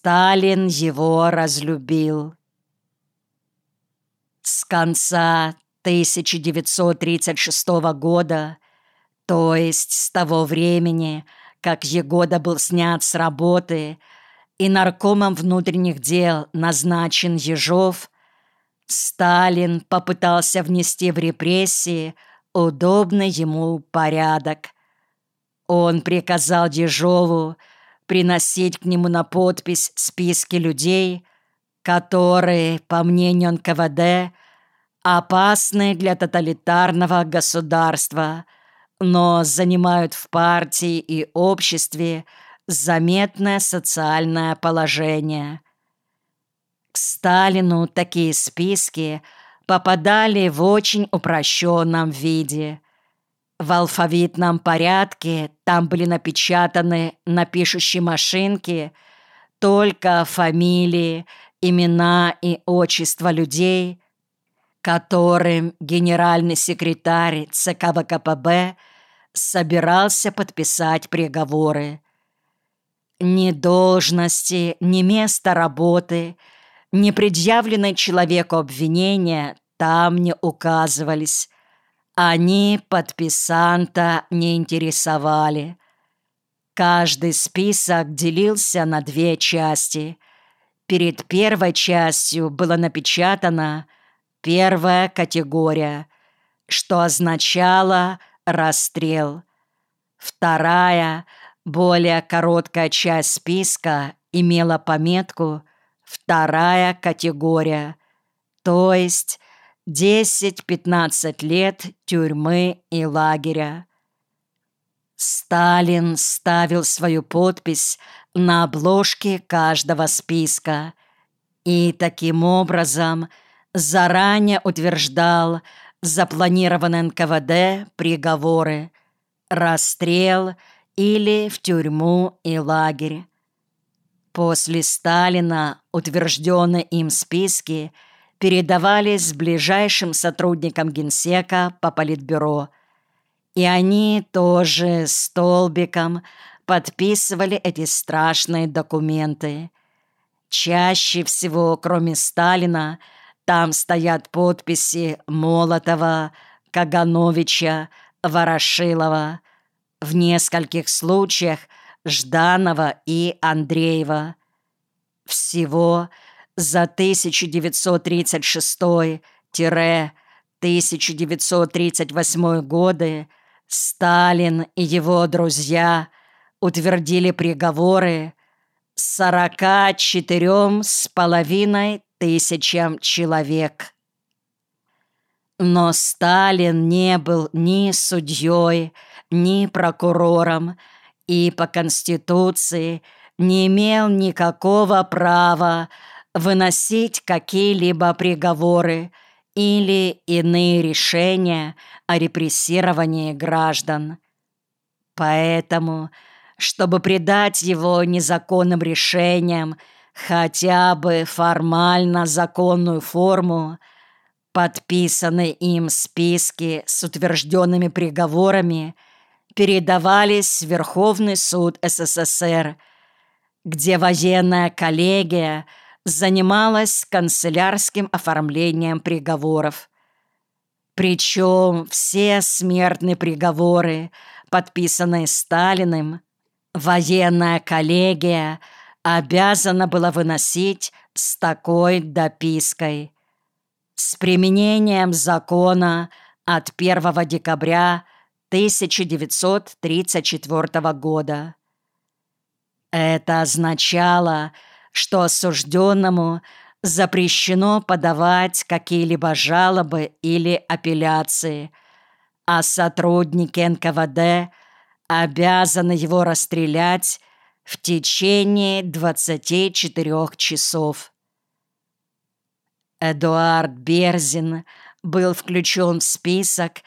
Сталин его разлюбил. С конца 1936 года, то есть с того времени, как Егода был снят с работы и наркомом внутренних дел назначен Ежов, Сталин попытался внести в репрессии удобный ему порядок. Он приказал Ежову приносить к нему на подпись списки людей, которые, по мнению НКВД, опасны для тоталитарного государства, но занимают в партии и обществе заметное социальное положение. К Сталину такие списки попадали в очень упрощенном виде – в алфавитном порядке там были напечатаны на пишущей машинке только фамилии, имена и отчества людей, которым генеральный секретарь ЦК ВКПБ собирался подписать приговоры. Ни должности, ни места работы, ни предъявленное человеку обвинения там не указывались, они подписанта не интересовали. Каждый список делился на две части. Перед первой частью было напечатано «первая категория», что означало «расстрел». Вторая, более короткая часть списка имела пометку «вторая категория», то есть 10-15 лет тюрьмы и лагеря. Сталин ставил свою подпись на обложке каждого списка и таким образом заранее утверждал запланированные НКВД приговоры, расстрел или в тюрьму и лагерь. После Сталина утвержденные им списки – передавались ближайшим сотрудникам Генсека по Политбюро. И они тоже столбиком подписывали эти страшные документы. Чаще всего, кроме Сталина, там стоят подписи Молотова, Кагановича, Ворошилова, в нескольких случаях Жданова и Андреева. Всего – за 1936-1938 годы Сталин и его друзья утвердили приговоры 44 с половиной тысячам человек. Но Сталин не был ни судьей, ни прокурором и по Конституции не имел никакого права выносить какие-либо приговоры или иные решения о репрессировании граждан. Поэтому, чтобы придать его незаконным решениям хотя бы формально законную форму, подписанные им списки с утвержденными приговорами передавались в Верховный суд СССР, где военная коллегия – занималась канцелярским оформлением приговоров. Причем все смертные приговоры, подписанные Сталиным, военная коллегия обязана была выносить с такой допиской. С применением закона от 1 декабря 1934 года. Это означало, что осужденному запрещено подавать какие-либо жалобы или апелляции, а сотрудники НКВД обязаны его расстрелять в течение 24 часов. Эдуард Берзин был включен в список,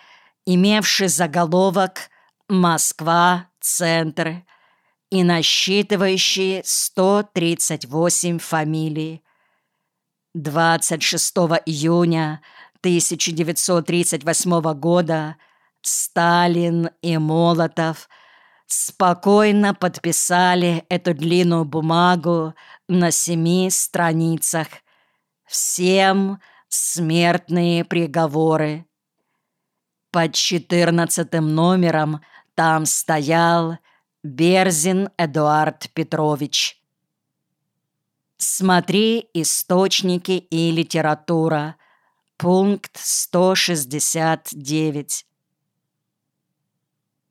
имевший заголовок «Москва, центр», и насчитывающие 138 фамилий. 26 июня 1938 года Сталин и Молотов спокойно подписали эту длинную бумагу на семи страницах. Всем смертные приговоры. Под четырнадцатым номером там стоял Берзин Эдуард Петрович. Смотри источники и литература. Пункт 169.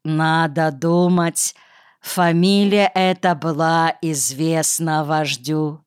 Надо думать, фамилия эта была известна вождю.